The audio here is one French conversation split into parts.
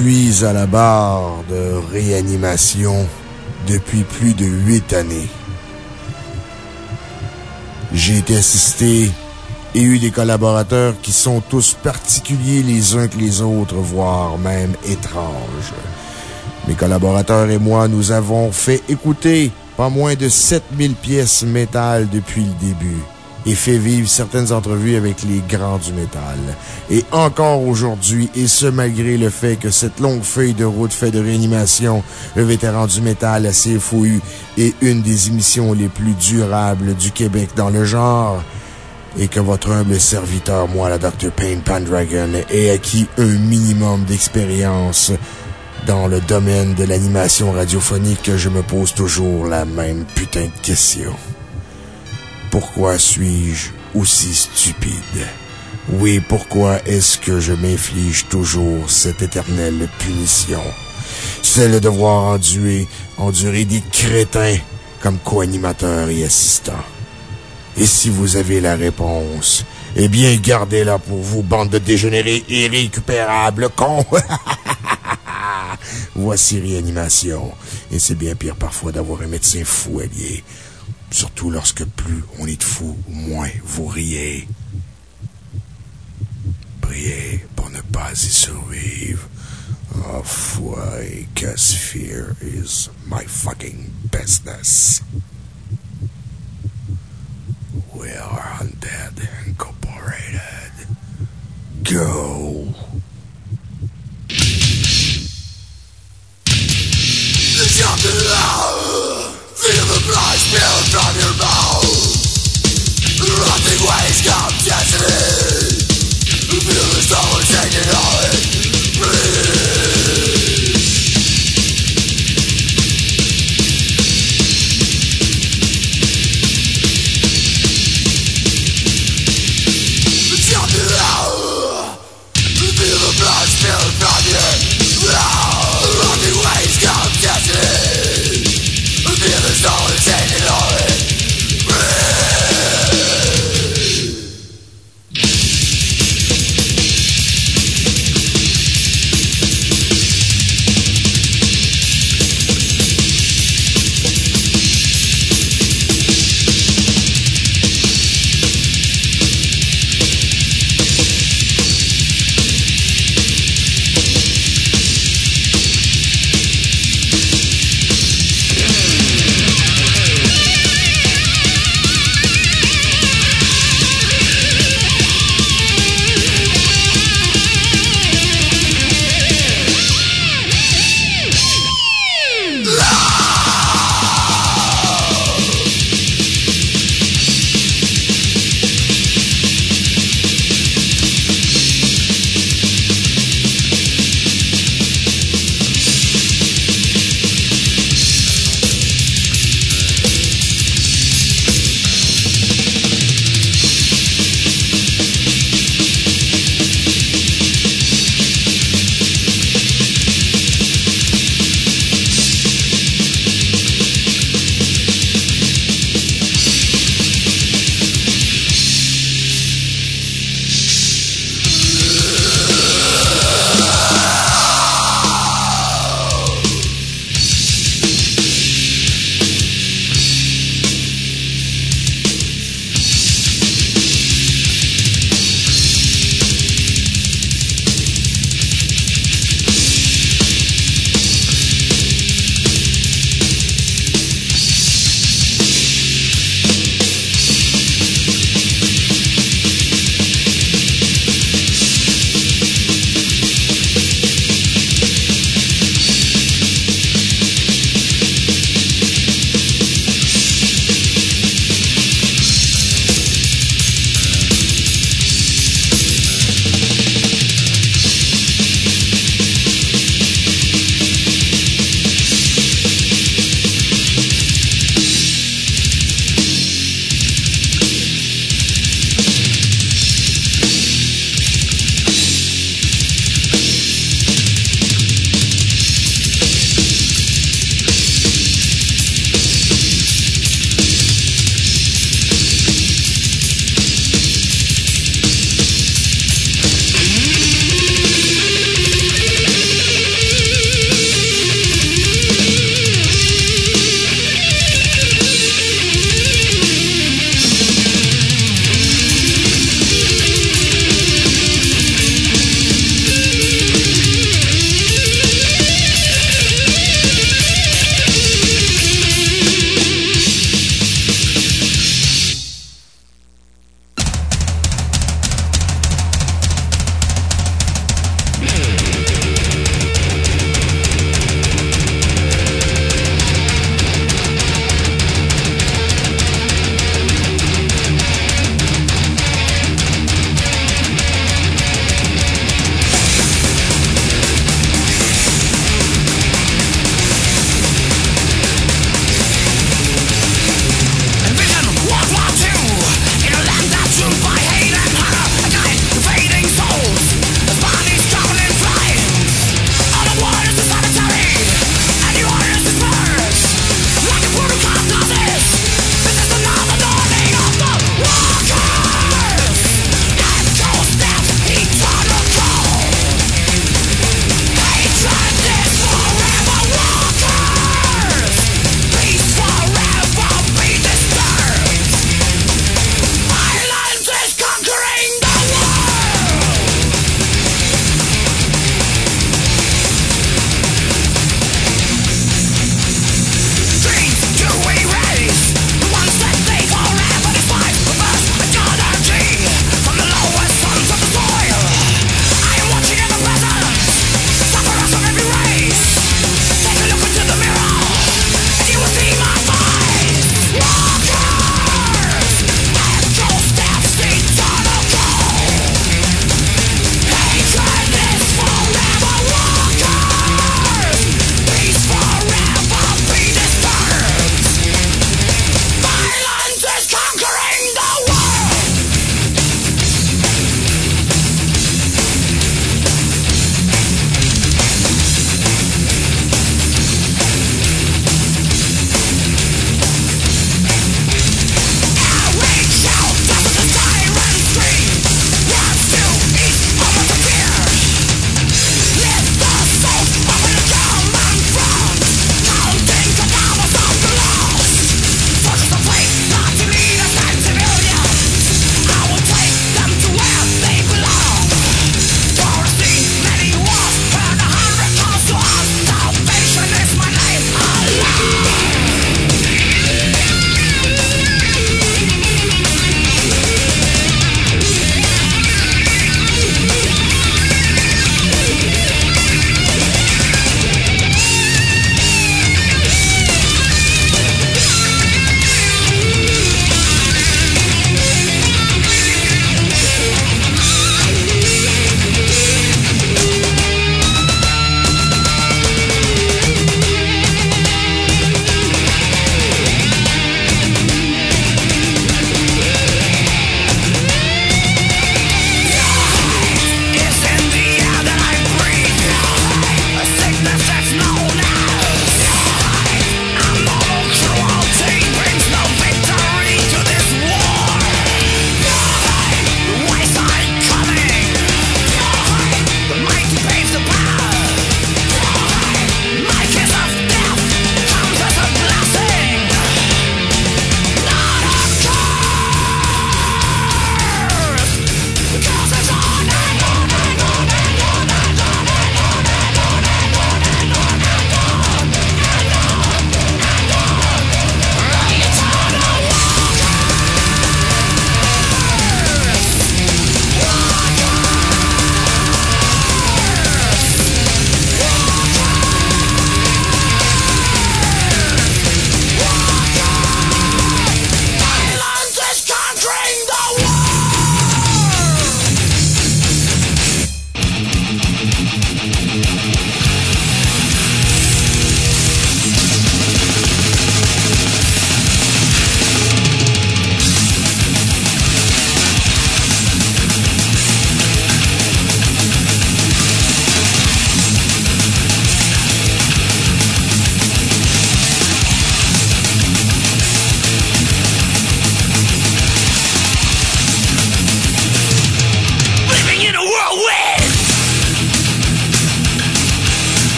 suis à la barre de réanimation depuis plus de huit années. J'ai été assisté et eu des collaborateurs qui sont tous particuliers les uns que les autres, voire même étranges. Mes collaborateurs et moi, nous avons fait écouter pas moins de 7000 pièces métal depuis le début et fait vivre certaines entrevues avec les grands du métal. Et encore aujourd'hui, et ce malgré le fait que cette longue feuille de route fait de réanimation, le vétéran du métal assez fouillu est une des émissions les plus durables du Québec dans le genre, et que votre humble serviteur, moi, la Dr. Payne Pandragon, ait acquis un minimum d'expérience dans le domaine de l'animation radiophonique, je me pose toujours la même putain de question. Pourquoi suis-je aussi stupide? Oui, pourquoi est-ce que je m'inflige toujours cette éternelle punition? Celle de devoir endurer, endurer des crétins comme co-animateurs et assistants. Et si vous avez la réponse, eh bien, gardez-la pour vous, bande de dégénérés irrécupérables, cons! Voici réanimation. Et c'est bien pire parfois d'avoir un médecin fou allié. Surtout lorsque plus on est de fous, moins vous riez. Priez pour ne pas y survivre. Oh, foi, cause fear is my fucking business. We are Undead Incorporated. Go.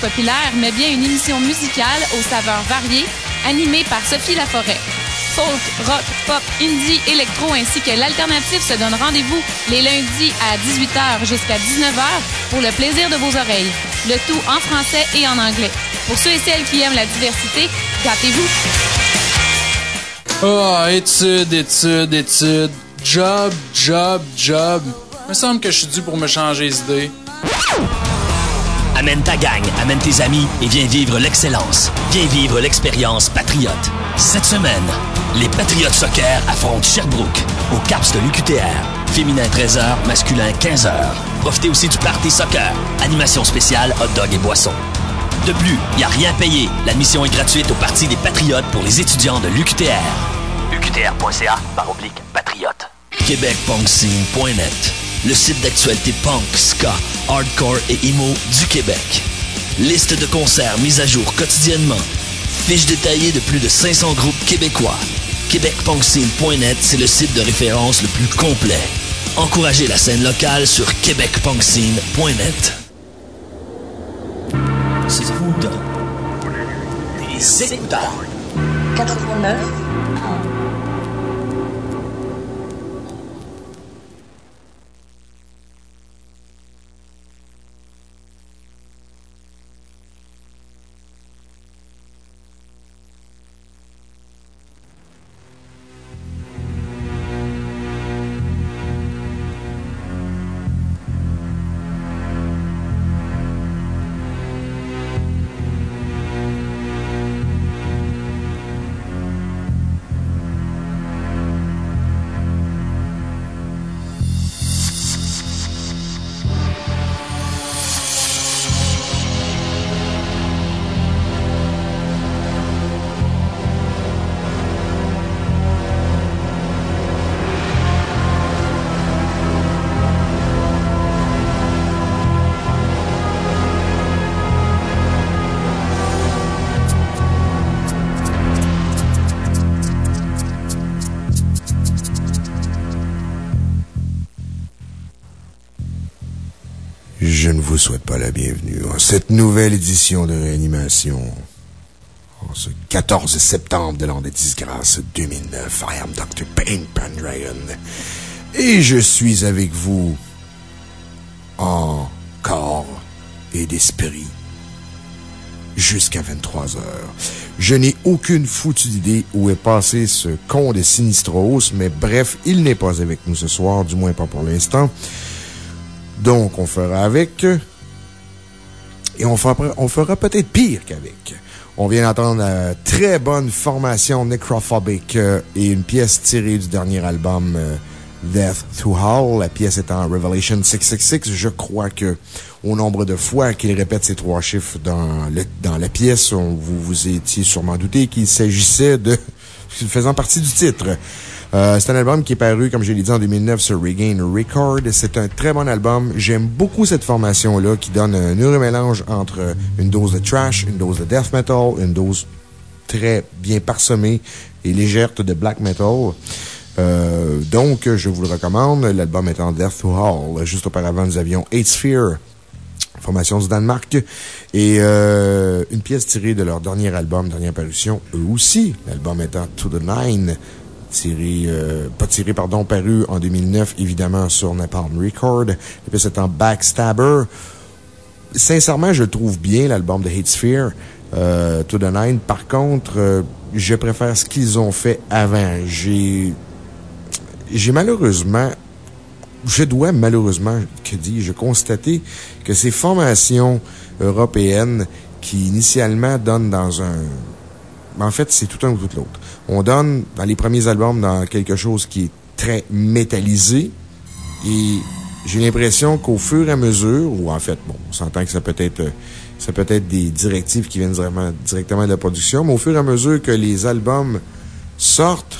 Populaire, mais bien une émission musicale aux saveurs variées, animée par Sophie Laforêt. Folk, rock, pop, indie, électro ainsi que l'alternative se donne rendez-vous les lundis à 18h jusqu'à 19h pour le plaisir de vos oreilles. Le tout en français et en anglais. Pour ceux et celles qui aiment la diversité, gâtez-vous! Oh, études, études, études. Job, job, job. Me semble que je suis dû pour me changer les idées. Amène ta gang, amène tes amis et viens vivre l'excellence. Viens vivre l'expérience Patriote. Cette semaine, les Patriotes Soccer affrontent Sherbrooke au CAPS de l'UQTR. Féminin 13h, masculin 15h. Profitez aussi du Party Soccer. Animation spéciale, hot dog et boissons. De plus, il n'y a rien payé. L'admission est gratuite au Parti des Patriotes pour les étudiants de l'UQTR. UQTR.ca par oblique patriote. Le site d'actualité punk, ska, hardcore et emo du Québec. Liste de concerts mise à jour quotidiennement. Fiche détaillée de plus de 500 groupes québécois. QuébecPunkScene.net, c'est le site de référence le plus complet. Encouragez la scène locale sur QuébecPunkScene.net. C'est vous des écouteurs. 89 Je ne vous souhaite pas la bienvenue à cette nouvelle édition de réanimation. En ce 14 septembre de l'an de disgrâce 2009, I am Dr. Payne Pendragon. Et je suis avec vous en corps et d'esprit jusqu'à 23 heures. Je n'ai aucune foutue idée où est passé ce con de Sinistros, mais bref, il n'est pas avec nous ce soir, du moins pas pour l'instant. Donc, on fera avec. Et on fera, on fera peut-être pire qu'avec. On vient d'entendre la très bonne formation Necrophobic euh, et une pièce tirée du dernier album euh, Death to Hall. La pièce étant Revelation 666. Je crois que, au nombre de fois qu'il répète ces trois chiffres dans la pièce, vous vous étiez sûrement douté qu'il s'agissait de, faisant partie du titre. Euh, c'est un album qui est paru, comme je l'ai dit, en 2009 sur Regain Record. C'est un très bon album. J'aime beaucoup cette formation-là qui donne un heureux mélange entre une dose de trash, une dose de death metal, une dose très bien parsemée et légère de black metal. Euh, donc, je vous le recommande. L'album est en Death to Hall. Juste auparavant, nous avions Eight Sphere, formation du Danemark, et euh, une pièce tirée de leur dernier album, dernière parution, eux aussi. L'album étant To the Nine, tiré, euh, pas tiré, pardon, paru en 2009, évidemment, sur Napalm Record. Et puis, c'est en Backstabber. Sincèrement, je trouve bien, l'album de Hate Sphere, euh, To the Nine. Par contre, euh, je préfère ce qu'ils ont fait avant. J'ai, j'ai malheureusement, je dois malheureusement, que dis-je, constater que ces formations européennes qui initialement donnent dans un, en fait, c'est tout un ou tout l'autre on donne dans les premiers albums dans quelque chose qui est très métallisé. Et j'ai l'impression qu'au fur et à mesure, ou en fait, bon, on s'entend que ça peut être, ça peut être des directives qui viennent vraiment, directement de la production, mais au fur et à mesure que les albums sortent,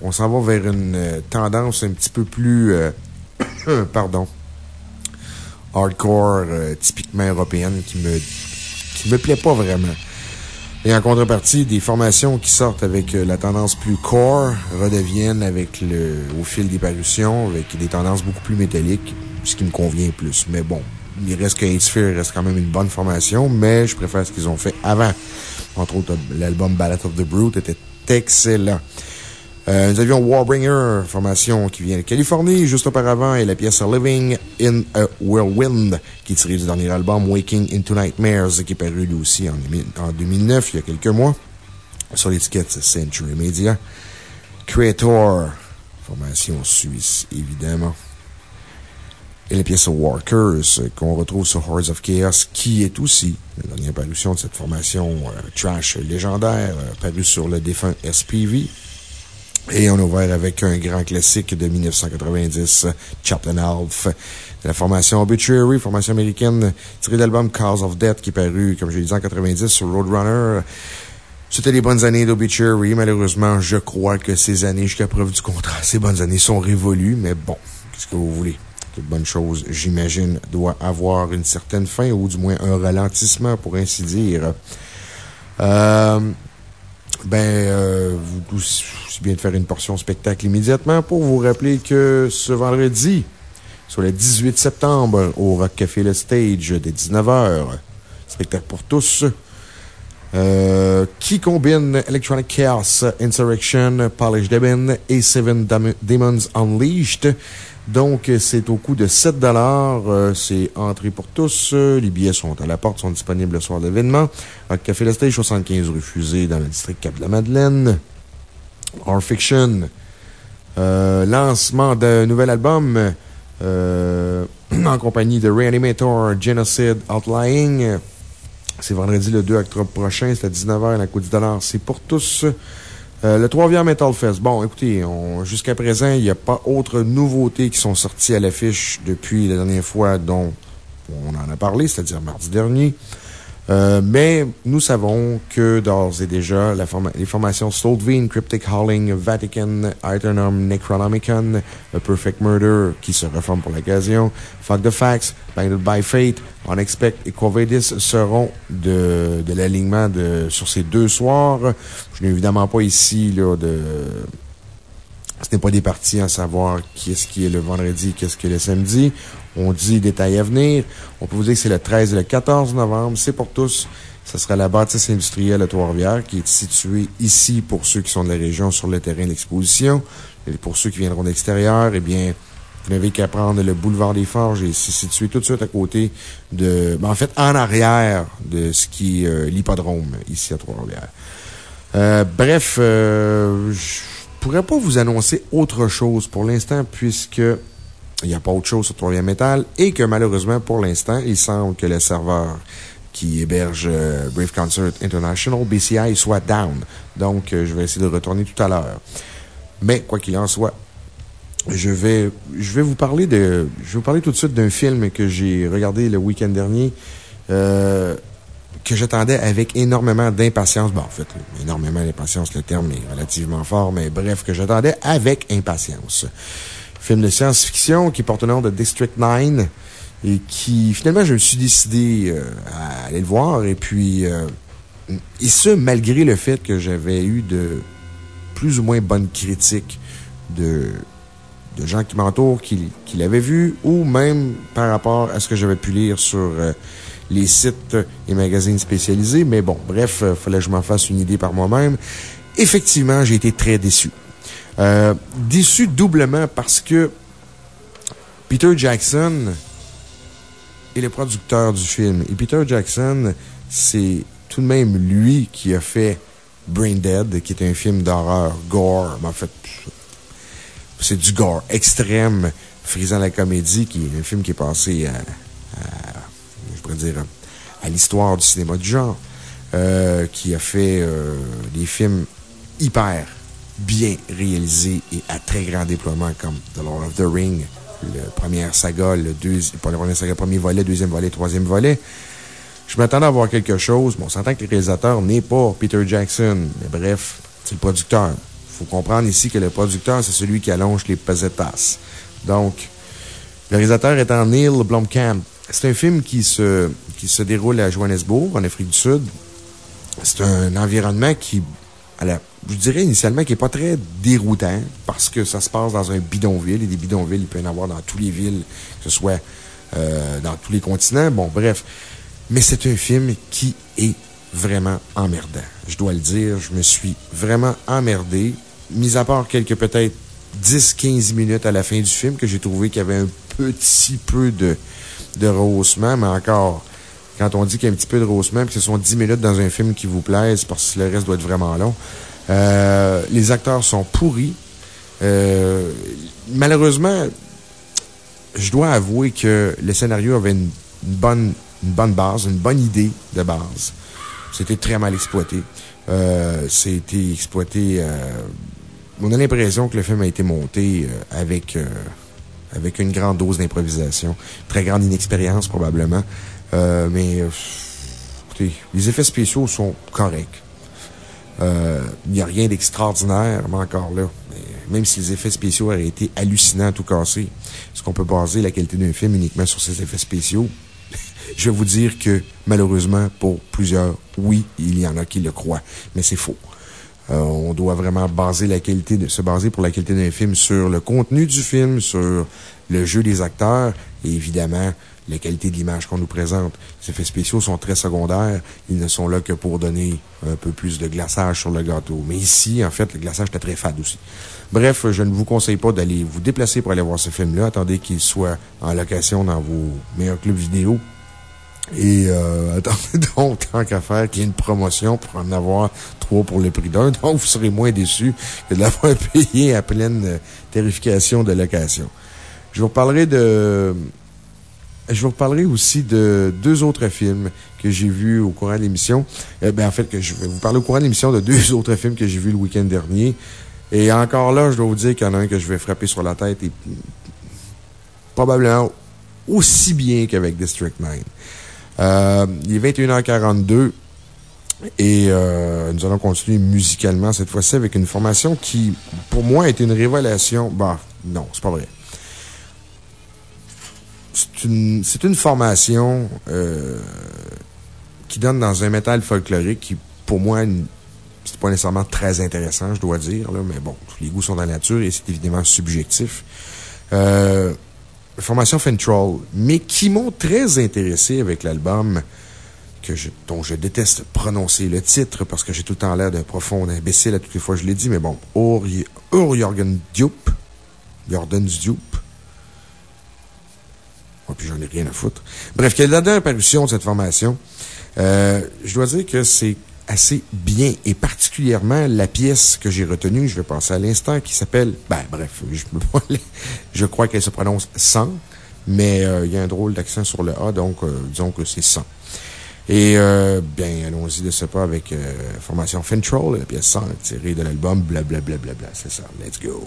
on s'en va vers une euh, tendance un petit peu plus, euh, pardon, hardcore, euh, typiquement européenne qui me, qui me plaît pas vraiment. Et en contrepartie, des formations qui sortent avec euh, la tendance plus core redeviennent avec le, au fil des parutions avec des tendances beaucoup plus métalliques, ce qui me convient plus. Mais bon, il reste que Sphere reste quand même une bonne formation, mais je préfère ce qu'ils ont fait avant. Entre autres, l'album Ballad of the Brute était excellent. Euh, nous avions Warbringer, formation qui vient de Californie, juste auparavant, et la pièce Living in a Whirlwind, qui est tirée du dernier album Waking into Nightmares, qui est paru lui aussi en, en 2009, il y a quelques mois, sur l'étiquette Century Media. Creator, formation suisse, évidemment. Et la pièce Workers, qu'on retrouve sur Hordes of Chaos, qui est aussi la dernière parution de cette formation euh, trash légendaire, euh, sur le défunt SPV. Et on ouvert avec un grand classique de 1990, Chaplain Half, de la formation Obituary, formation américaine, tirée de l'album Cause of Death, qui est paru, comme je l'ai dit, en 90 sur Roadrunner. C'était les bonnes années d'Obituary. Malheureusement, je crois que ces années, jusqu'à preuve du contraire, ces bonnes années sont révolues, mais bon, qu'est-ce que vous voulez? Toute bonne chose, j'imagine, doit avoir une certaine fin, ou du moins un ralentissement, pour ainsi dire. Euh, ben, euh, vous, c'est bien de faire une portion spectacle immédiatement pour vous rappeler que ce vendredi, sur le 18 septembre, au Rock Café Le Stage, dès 19h, spectacle pour tous, euh, qui combine Electronic Chaos, Insurrection, Polish Demon et Seven Demons Unleashed. Donc, c'est au coût de 7 euh, C'est entrée pour tous. Les billets sont à la porte, sont disponibles le soir de l'événement. Café La Stage, 75 refusé dans le district Cap-de-la-Madeleine. Our Fiction. Euh, lancement d'un nouvel album euh, en compagnie de Reanimator, Genocide, Outlying. C'est vendredi le 2 octobre prochain. C'est à 19h. La coût 10 C'est pour tous. Euh, le 3e Metal Fest. Bon, écoutez, jusqu'à présent, il n'y a pas autre nouveautés qui sont sorties à l'affiche depuis la dernière fois dont on en a parlé, c'est-à-dire mardi dernier. Euh, mais nous savons que d'ores et déjà, les formations Soulvine, Cryptic Howling, Vatican, Aeternum, Necronomicon, A Perfect Murder, qui se reforment pour l'occasion, Fuck the Facts, Binded by Fate, Unexpect et Quovedis seront de, de l'alignement sur ces deux soirs. Je n'ai évidemment pas ici, là, de, ce n'est pas des parties à savoir qu'est-ce qui est le vendredi, qu'est-ce qui est le samedi. On dit détails à venir. On peut vous dire que c'est le 13 et le 14 novembre. C'est pour tous. Ce sera la bâtisse industrielle de Trois-Rivières qui est située ici pour ceux qui sont de la région sur le terrain d'exposition. Et pour ceux qui viendront d'extérieur, eh bien, vous n'avez qu'à prendre le boulevard des Forges et c'est situé tout de suite à côté de, ben, en fait, en arrière de ce qui est euh, l'hippodrome ici à Trois-Rivières. Euh, bref, euh, je pourrais pas vous annoncer autre chose pour l'instant puisque il n'y a pas autre chose sur Troisième Metal et que malheureusement, pour l'instant, il semble que le serveur qui héberge euh, Brave Concert International, BCI, soit down. Donc, euh, je vais essayer de retourner tout à l'heure. Mais, quoi qu'il en soit, je vais, je vais vous parler de, je vais vous parler tout de suite d'un film que j'ai regardé le week-end dernier, euh, que j'attendais avec énormément d'impatience. Bon, en fait, énormément d'impatience, le terme est relativement fort, mais bref, que j'attendais avec impatience film de science-fiction qui porte le nom de District 9 et qui, finalement, je me suis décidé euh, à aller le voir. Et puis, euh, et ce, malgré le fait que j'avais eu de plus ou moins bonnes critiques de, de gens qui m'entourent, qui, qui l'avaient vu, ou même par rapport à ce que j'avais pu lire sur euh, les sites et magazines spécialisés. Mais bon, bref, fallait que je m'en fasse une idée par moi-même. Effectivement, j'ai été très déçu. Euh, déçu doublement parce que Peter Jackson est le producteur du film. Et Peter Jackson, c'est tout de même lui qui a fait Brain Dead, qui est un film d'horreur, gore. en fait, c'est du gore extrême, frisant la comédie, qui est un film qui est passé à, je pourrais dire, à l'histoire du cinéma du genre, euh, qui a fait euh, des films hyper bien réalisé et à très grand déploiement comme The Lord of the Ring, le premier saga, le deuxième, saga, premier volet, deuxième volet, troisième volet. Je m'attendais à voir quelque chose. Bon, on s'entend que le réalisateur n'est pas Peter Jackson. Mais bref, c'est le producteur. Il faut comprendre ici que le producteur, c'est celui qui allonge les pesetas. Donc, le réalisateur étant Neil Blomkamp. C'est un film qui se, qui se déroule à Johannesburg, en Afrique du Sud. C'est un environnement qui, à la je dirais initialement, qui n'est pas très déroutant parce que ça se passe dans un bidonville et des bidonvilles, il peut y en avoir dans toutes les villes, que ce soit euh, dans tous les continents. Bon, bref. Mais c'est un film qui est vraiment emmerdant. Je dois le dire, je me suis vraiment emmerdé, mis à part quelques peut-être 10-15 minutes à la fin du film que j'ai trouvé qu'il y avait un petit peu de, de rehaussement, mais encore, quand on dit qu'il y a un petit peu de rehaussement, que ce sont 10 minutes dans un film qui vous plaise, parce que le reste doit être vraiment long, euh, les acteurs sont pourris. Euh, malheureusement, je dois avouer que le scénario avait une, bonne, une bonne base, une bonne idée de base. C'était très mal exploité. Euh, C'était exploité. On a l'impression que le film a été monté avec, avec une grande dose d'improvisation. Très grande inexpérience, probablement. Mais, écoutez, les effets spéciaux sont corrects. Il n'y a rien d'extraordinaire, mais encore là, même si les effets spéciaux auraient été hallucinants, tout cassés, est-ce qu'on peut baser la qualité d'un film uniquement sur ses effets spéciaux? Je vais vous dire que, malheureusement, pour plusieurs, oui, il y en a qui le croient, mais c'est faux. Euh, on doit vraiment baser la qualité de, se baser pour la qualité d'un film sur le contenu du film, sur le jeu des acteurs et évidemment, la qualité de l'image qu'on nous présente. Les effets spéciaux sont très secondaires. Ils ne sont là que pour donner un peu plus de glaçage sur le gâteau. Mais ici, en fait, le glaçage était très fade aussi. Bref, je ne vous conseille pas d'aller vous déplacer pour aller voir ce film-là. Attendez qu'il soit en location dans vos meilleurs clubs vidéo. Et euh, attendez donc, tant qu'à faire, qu'il y ait une promotion pour en avoir trois pour le prix d'un. Donc, vous serez moins déçus que de l'avoir payé à pleine euh, tarification de location. Je vous parlerai de... Je vous reparlerai aussi de deux autres films que j'ai vus au courant de l'émission. Eh ben, en fait, que je vais vous parler au courant de l'émission de deux autres films que j'ai vus le week-end dernier. Et encore là, je dois vous dire qu'il y en a un que je vais frapper sur la tête et probablement aussi bien qu'avec District 9. Euh, il est 21h42 et euh, nous allons continuer musicalement cette fois-ci avec une formation qui, pour moi, est une révélation. Bah, non, c'est pas vrai. C'est une, formation euh, qui donne dans un métal folklorique qui, pour moi, c'est pas nécessairement très intéressant, je dois dire, là, mais bon, les goûts sont dans la nature et c'est évidemment subjectif. Euh, formation Fentrol, mais qui m'ont très intéressé avec l'album que dont je déteste prononcer le titre parce que j'ai tout le temps l'air d'un profond imbécile à toutes les fois je l'ai dit, mais bon, Ur Jorgen Diop, Jordan Diop. Puis j'en ai rien à foutre. Bref, quelle est la dernière apparition de cette formation? Euh, je dois dire que c'est assez bien, et particulièrement la pièce que j'ai retenue, je vais passer à l'instant, qui s'appelle, ben bref, je, je crois qu'elle se prononce 100, mais euh, il y a un drôle d'accent sur le A, donc euh, disons que c'est 100. Et bien, allons-y de ce pas avec Formation Fentrol, la pièce 100 tirée de l'album Blablabla, c'est ça, let's go!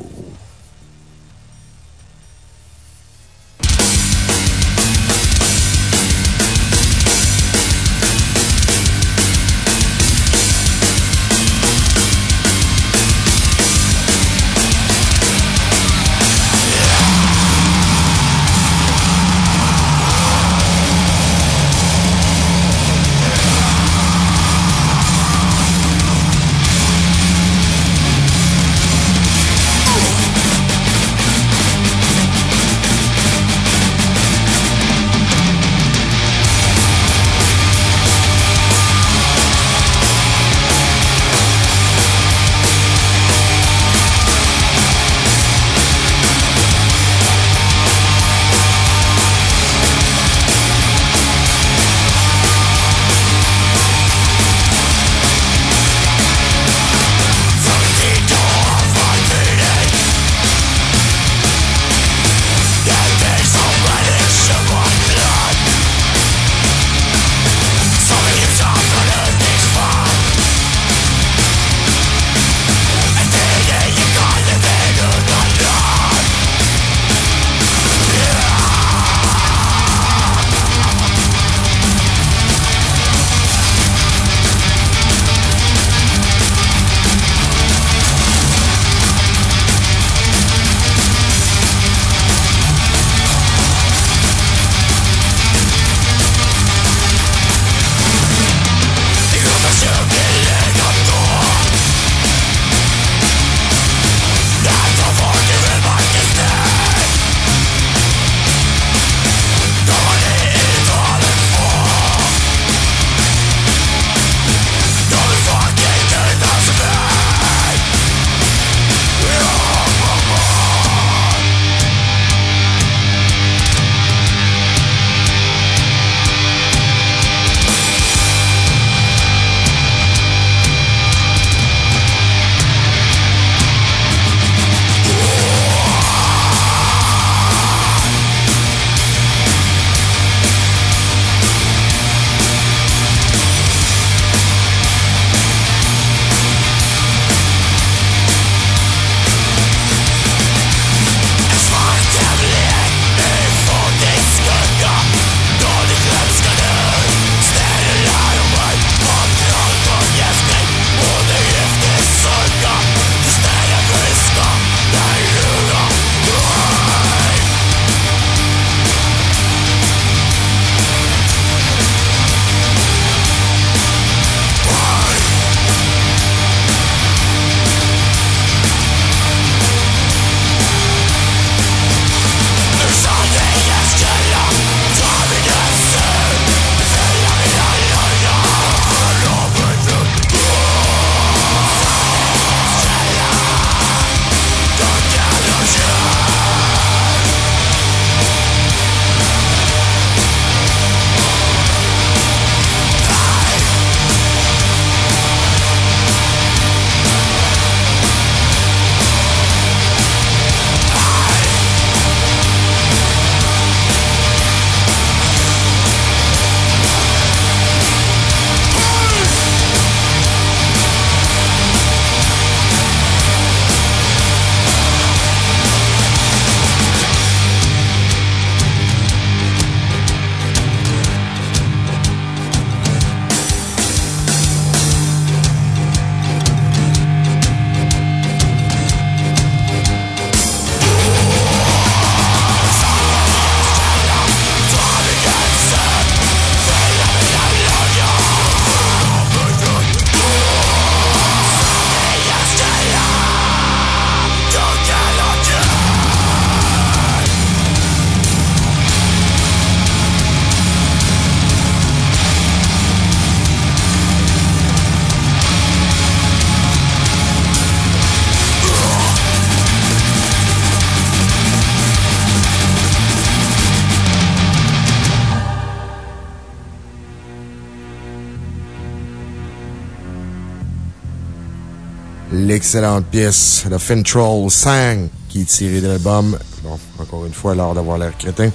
L'excellente pièce The Fintroll Sang, qui est tirée de l'album, bon, encore une fois, l'art d'avoir l'air crétin,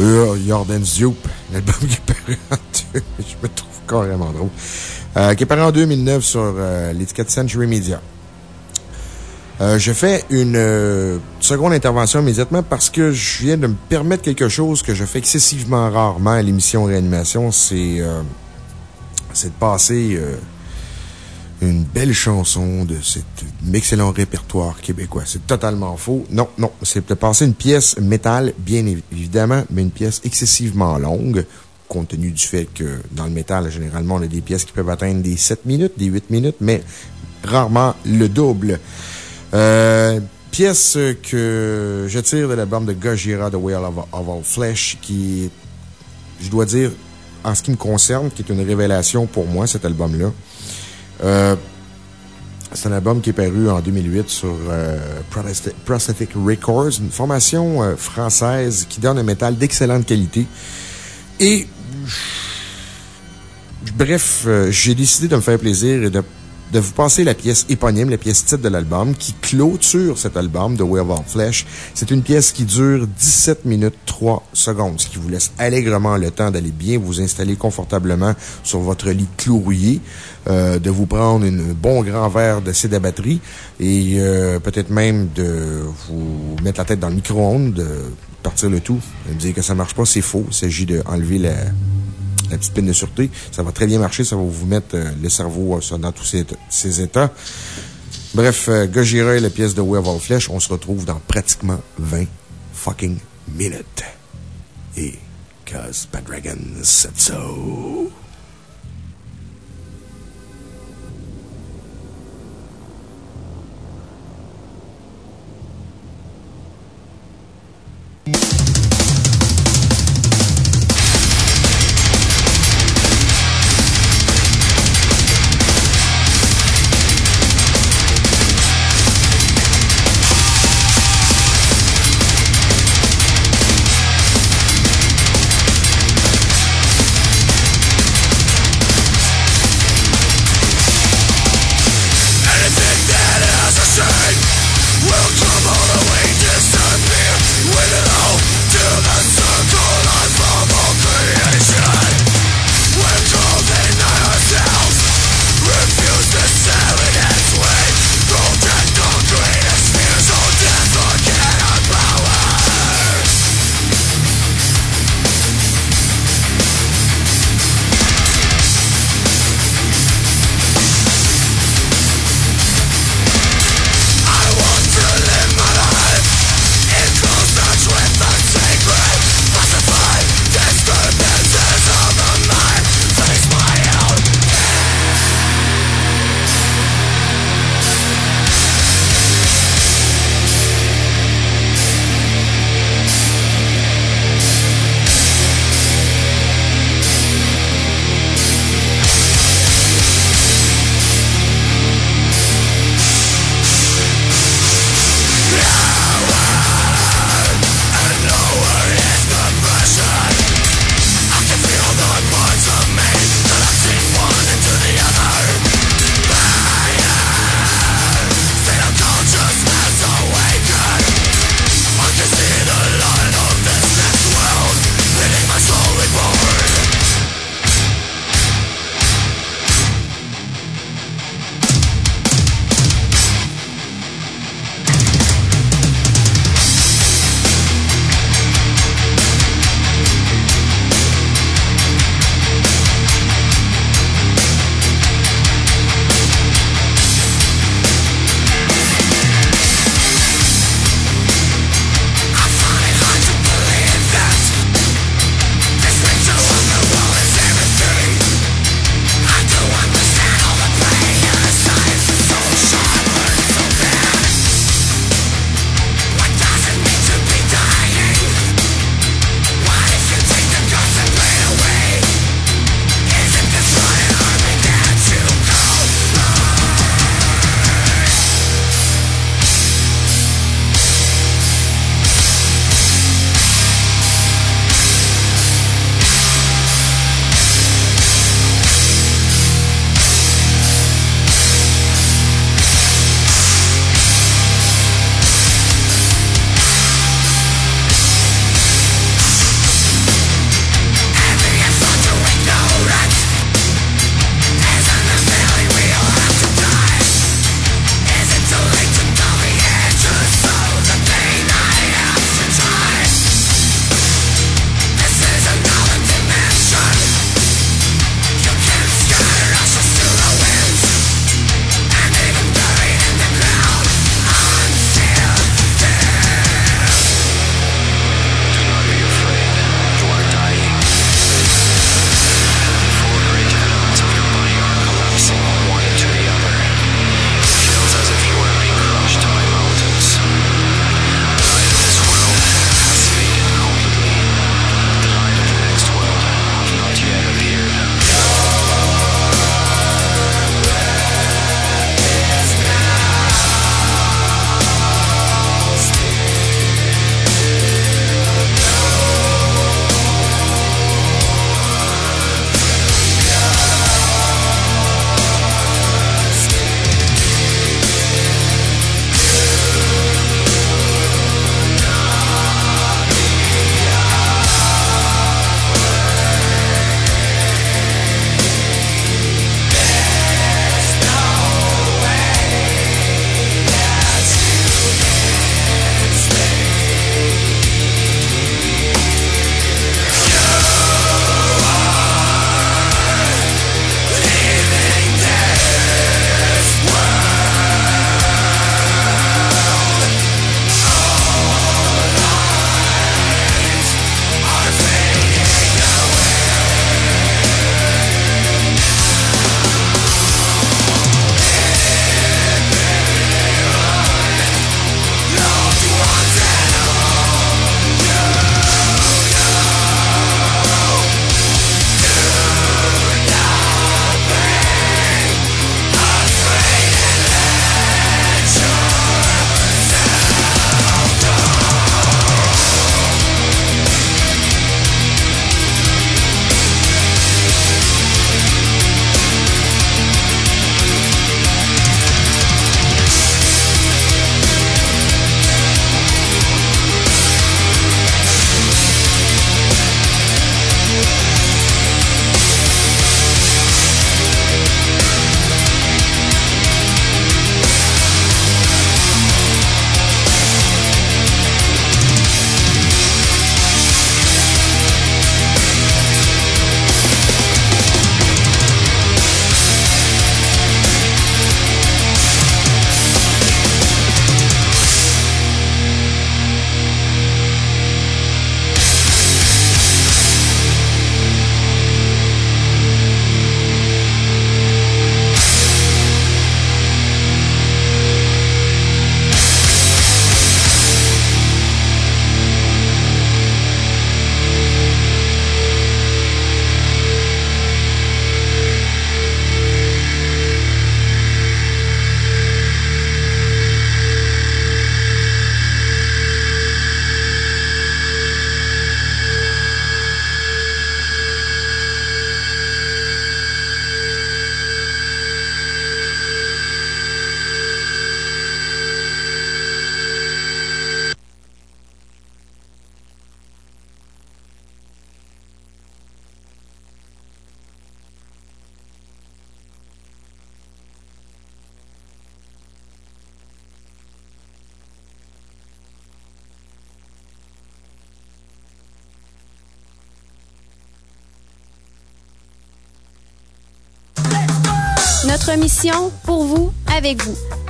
Ur Jordan's Dupe, l'album qui est paru en deux, je me trouve carrément drôle, euh, 2009 sur euh, l'étiquette Century Media. Euh, je fais une seconde intervention immédiatement parce que je viens de me permettre quelque chose que je fais excessivement rarement à l'émission Réanimation. C'est de passer une belle chanson de cet excellent répertoire québécois. C'est totalement faux. Non, non, c'est de passer une pièce métal, bien évidemment, mais une pièce excessivement longue, compte tenu du fait que dans le métal, généralement, on a des pièces qui peuvent atteindre des 7 minutes, des 8 minutes, mais rarement le double. Euh, pièce que je tire de l'album de Gojira, The Whale of, All Flesh, qui, je dois dire, en ce qui me concerne, qui est une révélation pour moi, cet album-là. Euh, c'est un album qui est paru en 2008 sur euh, Prosthetic Records, une formation euh, française qui donne un métal d'excellente qualité. Et, bref, j'ai décidé de me faire plaisir et de de vous passer la pièce éponyme, la pièce titre de l'album, qui clôture cet album de Wave of Flesh. C'est une pièce qui dure 17 minutes 3 secondes, ce qui vous laisse allègrement le temps d'aller bien vous installer confortablement sur votre lit clourouillé, euh, de vous prendre un bon grand verre de cédé batterie et euh, peut-être même de vous mettre la tête dans le micro-ondes, de partir le tout, de me dire que ça marche pas, c'est faux. Il s'agit d'enlever la la petite pine de sûreté. Ça va très bien marcher. Ça va vous mettre euh, le cerveau euh, dans tous ces, états. Bref, euh, Gojira et la pièce de Wave of Flesh, on se retrouve dans pratiquement 20 fucking minutes. Et, cause Dragon said so.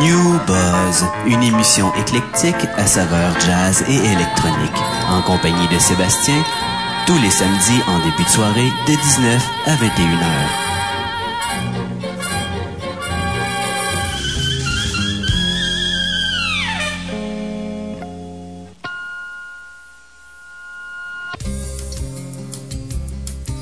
New Buzz, une émission éclectique à saveur jazz et électronique, en compagnie de Sébastien, tous les samedis en début de soirée de 19 à 21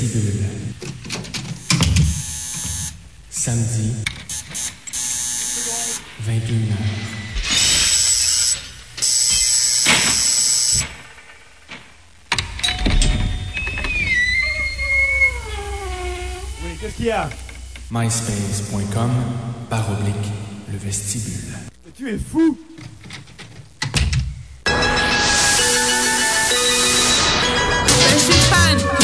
Le vestibule. Samedi, 21h. Oui, qu'est-ce qu'il y a? myspace.com par oblique le vestibule. Mais tu es fou Je suis pas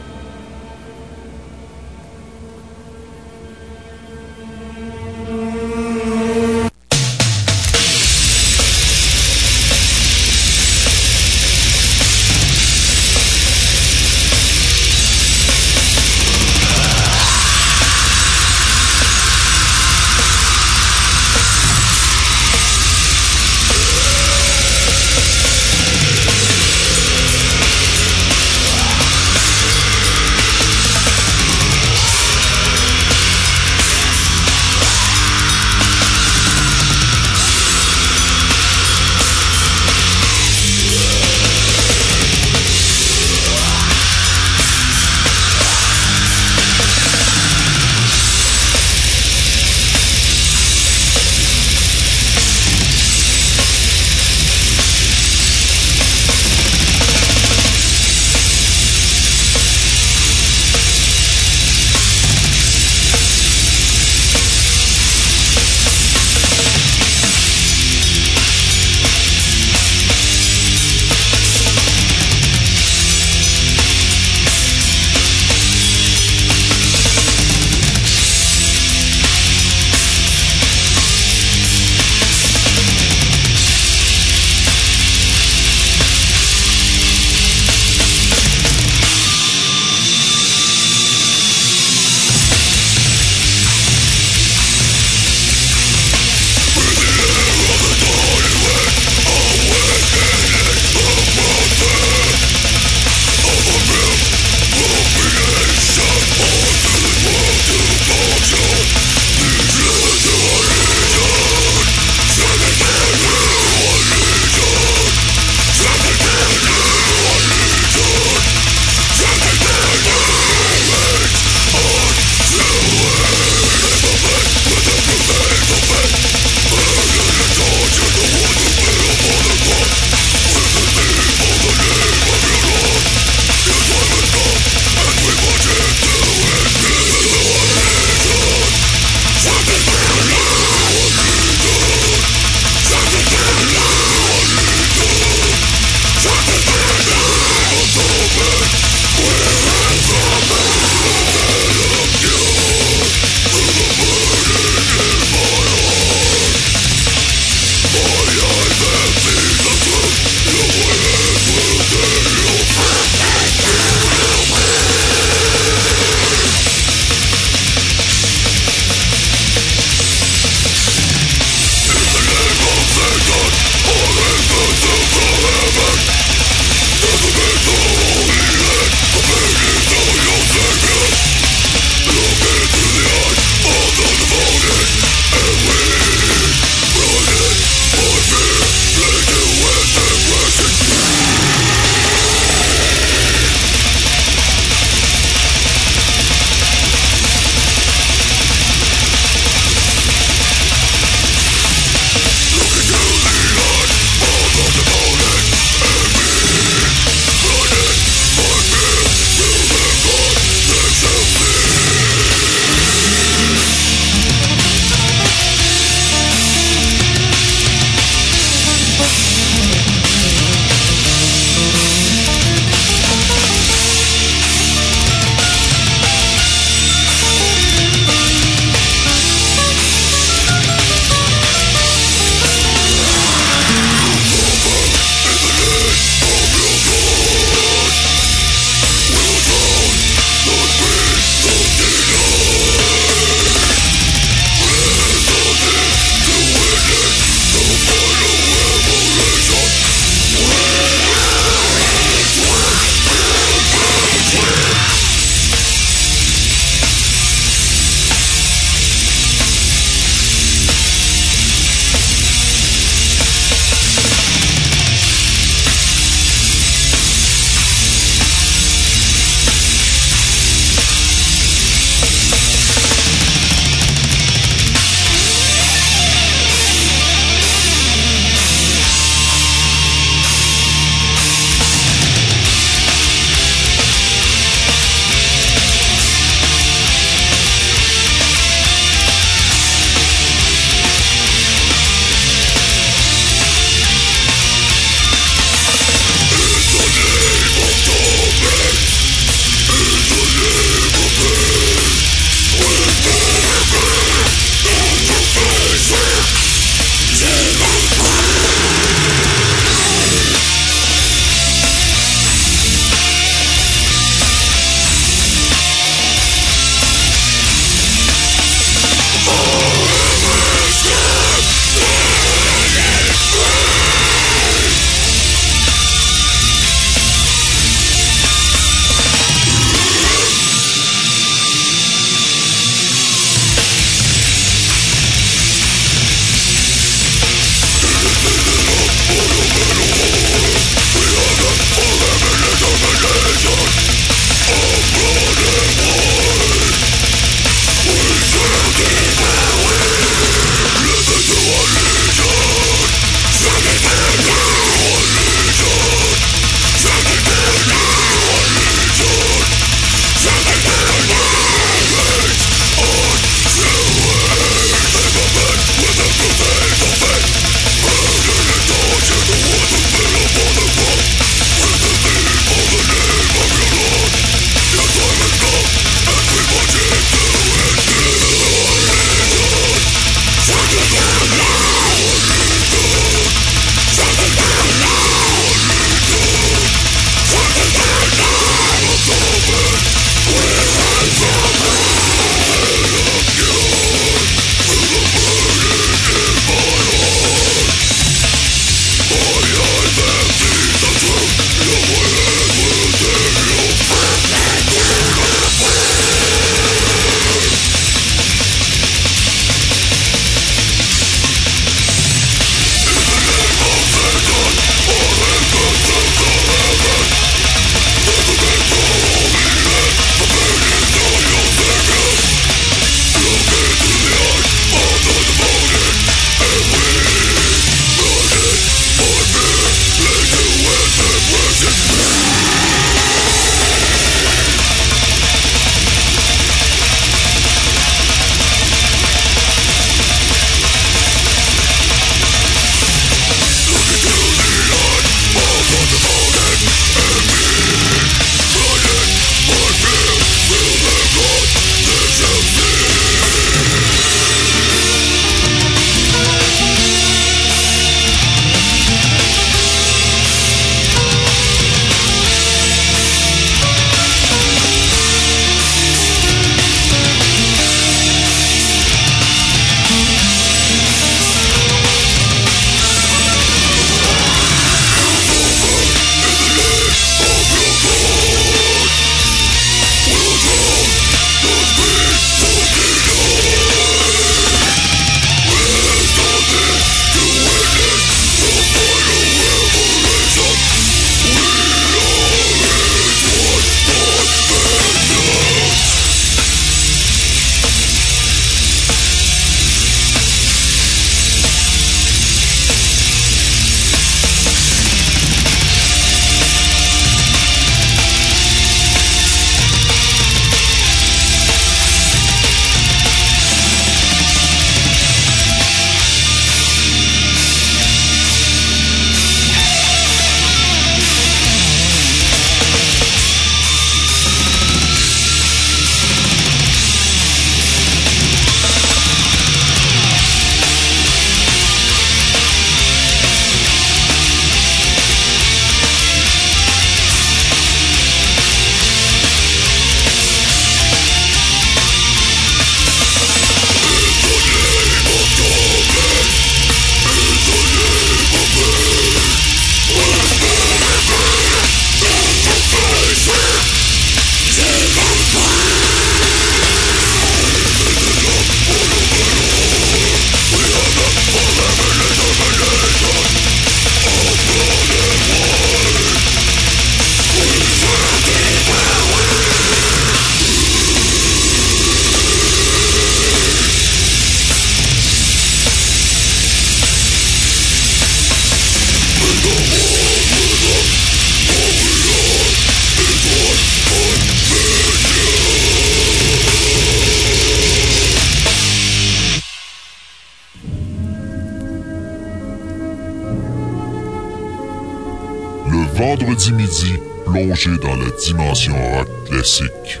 dimension rock classique.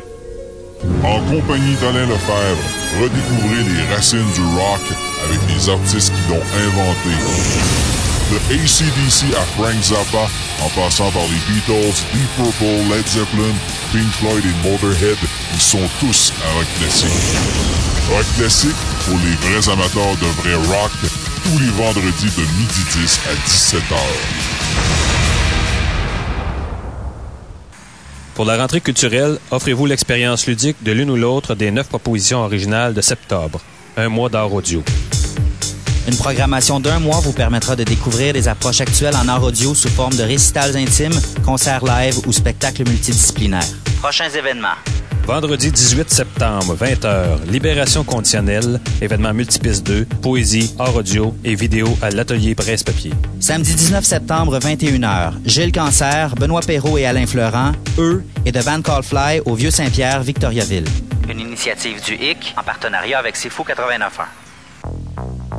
En compagnie d'Alain Lefebvre, redécouvrez les racines du rock avec les artistes qui l'ont inventé. De ACDC à Frank Zappa, en passant par les Beatles, Deep Purple, Led Zeppelin, Pink Floyd et Motorhead, ils sont tous à rock classique. Rock classique pour les vrais amateurs de vrai rock, tous les vendredis de midi 10 à 17h. Pour la rentrée culturelle, offrez-vous l'expérience ludique de l'une ou l'autre des neuf propositions originales de septembre. Un mois d'art audio. Une programmation d'un mois vous permettra de découvrir des approches actuelles en art audio sous forme de récitals intimes, concerts live ou spectacles multidisciplinaires. Prochains événements. Vendredi 18 septembre, 20h, Libération conditionnelle, événement Multipiste 2, poésie, art audio et vidéo à l'atelier presse-papier. Samedi 19 septembre, 21h, Gilles Cancer, Benoît Perrault et Alain Fleurant, eux, et de Van Call Fly au Vieux-Saint-Pierre, Victoriaville. Une initiative du HIC en partenariat avec C'est Fou 89.1.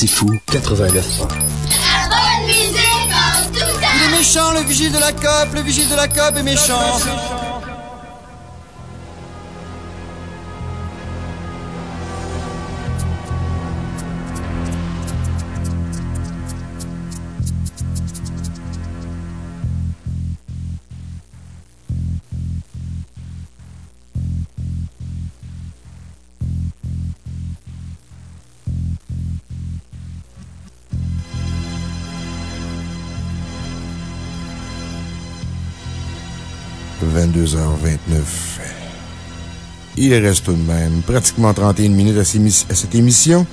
C'est fou, 89 ans. La bonne musique en tout temps. Il est méchant, le vigile de la COP, le vigile de la COP est méchant. H 29 Il reste tout de même pratiquement 31 minutes à, cette émission.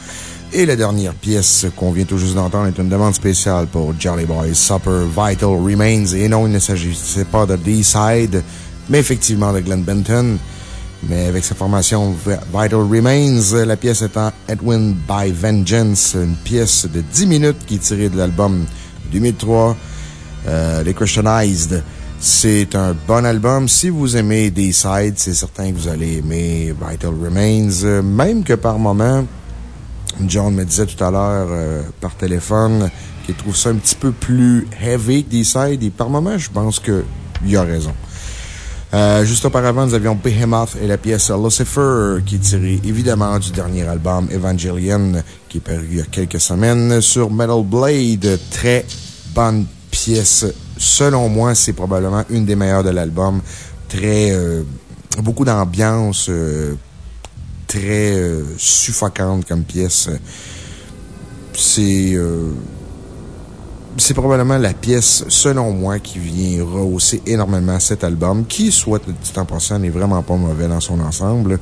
Et la dernière pièce qu'on vient tout juste d'entendre est une demande spéciale pour Jolly Boy Supper Vital Remains. Et non, il ne s'agissait pas de D-Side, mais effectivement de Glenn Benton. Mais avec sa formation Vital Remains, la pièce étant Edwin by Vengeance, une pièce de 10 minutes qui est tirée de l'album 2003, euh, Les Christianized. C'est un bon album. Si vous aimez des sides, c'est certain que vous allez aimer Vital Remains. Même que par moment, John me disait tout à l'heure euh, par téléphone qu'il trouve ça un petit peu plus heavy que des sides. Et par moment, je pense qu'il a raison. Euh, juste auparavant, nous avions Behemoth et la pièce Lucifer, qui est tirée évidemment du dernier album Evangelion, qui est paru il y a quelques semaines sur Metal Blade. Très bonne pièce selon moi, c'est probablement une des meilleures de l'album. Euh, beaucoup d'ambiance, euh, très euh, suffocante comme pièce. C'est, c'est probablement la pièce, selon moi, qui vient rehausser énormément cet album, qui, soit dit en passant, n'est vraiment pas mauvais dans son ensemble.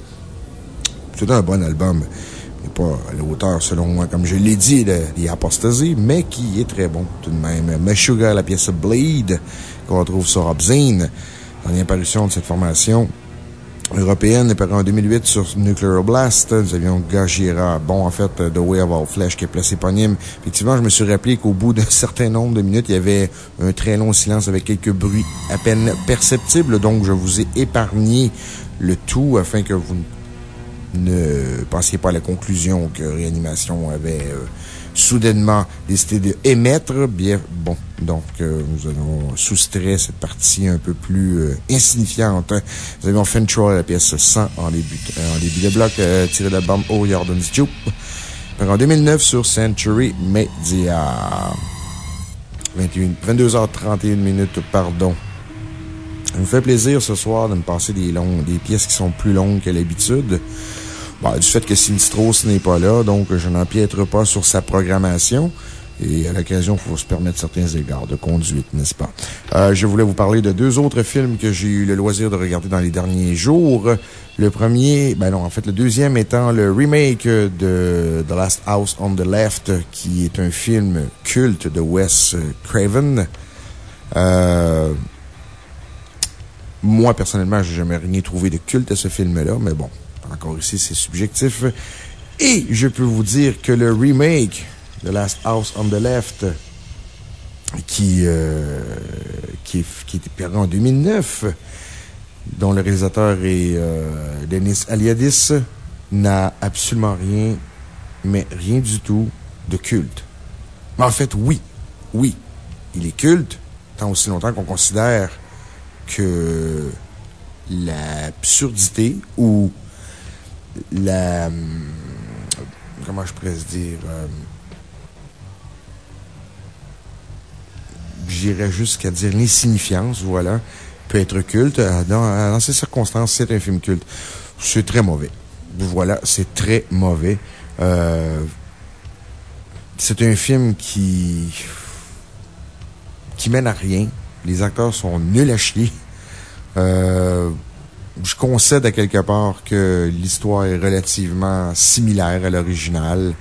C'est un bon album pas à la hauteur, selon moi, comme je l'ai dit, de, des Apostasy, mais qui est très bon tout de même. Meshuggah, la pièce Bleed, qu'on retrouve sur Obscene, dernière apparition de cette formation européenne, apparue en 2008 sur Nuclear Blast. Nous avions Gajira, bon, en fait, The Way of All Flesh, qui est placé éponyme. Effectivement, je me suis rappelé qu'au bout d'un certain nombre de minutes, il y avait un très long silence avec quelques bruits à peine perceptibles, donc je vous ai épargné le tout afin que vous ne pensiez pas à la conclusion que Réanimation avait euh, soudainement décidé d'émettre. Bien, bon, donc, euh, nous avons soustrait cette partie un peu plus euh, insignifiante. Nous avions Fentroll à la pièce 100 en début, en début de bloc, tiré de l'album Oh Jordan's Jupe. En 2009 sur Century Media. 21, 22h31 minutes, pardon. Ça me fait plaisir ce soir de me passer des, longues, des pièces qui sont plus longues que l'habitude. Bah, du fait que Sinistros n'est pas là, donc je n'empiètre pas sur sa programmation. Et à l'occasion, il faut se permettre certains égards de conduite, n'est-ce pas? Euh, je voulais vous parler de deux autres films que j'ai eu le loisir de regarder dans les derniers jours. Le premier, ben non, en fait, le deuxième étant le remake de The Last House on the Left, qui est un film culte de Wes Craven. Euh, moi, personnellement, j'ai jamais rien trouvé de culte à ce film-là, mais bon, encore ici, c'est subjectif. Et je peux vous dire que le remake The Last House on the Left, qui, euh, qui, qui est paru en 2009, dont le réalisateur est euh, Denis Aliadis, n'a absolument rien, mais rien du tout de culte. Mais en fait, oui, oui, il est culte, tant aussi longtemps qu'on considère que l'absurdité ou la. hum, Comment je pourrais se dire? euh, J'irais jusqu'à dire l'insignifiance, voilà, peut être culte. Euh, Dans, ces circonstances, c'est un film culte. C'est très mauvais. Voilà, c'est très mauvais. Euh, c'est un film qui. qui mène à rien. Les acteurs sont nuls à chier. Euh, je concède à quelque part que l'histoire est relativement similaire à l'original.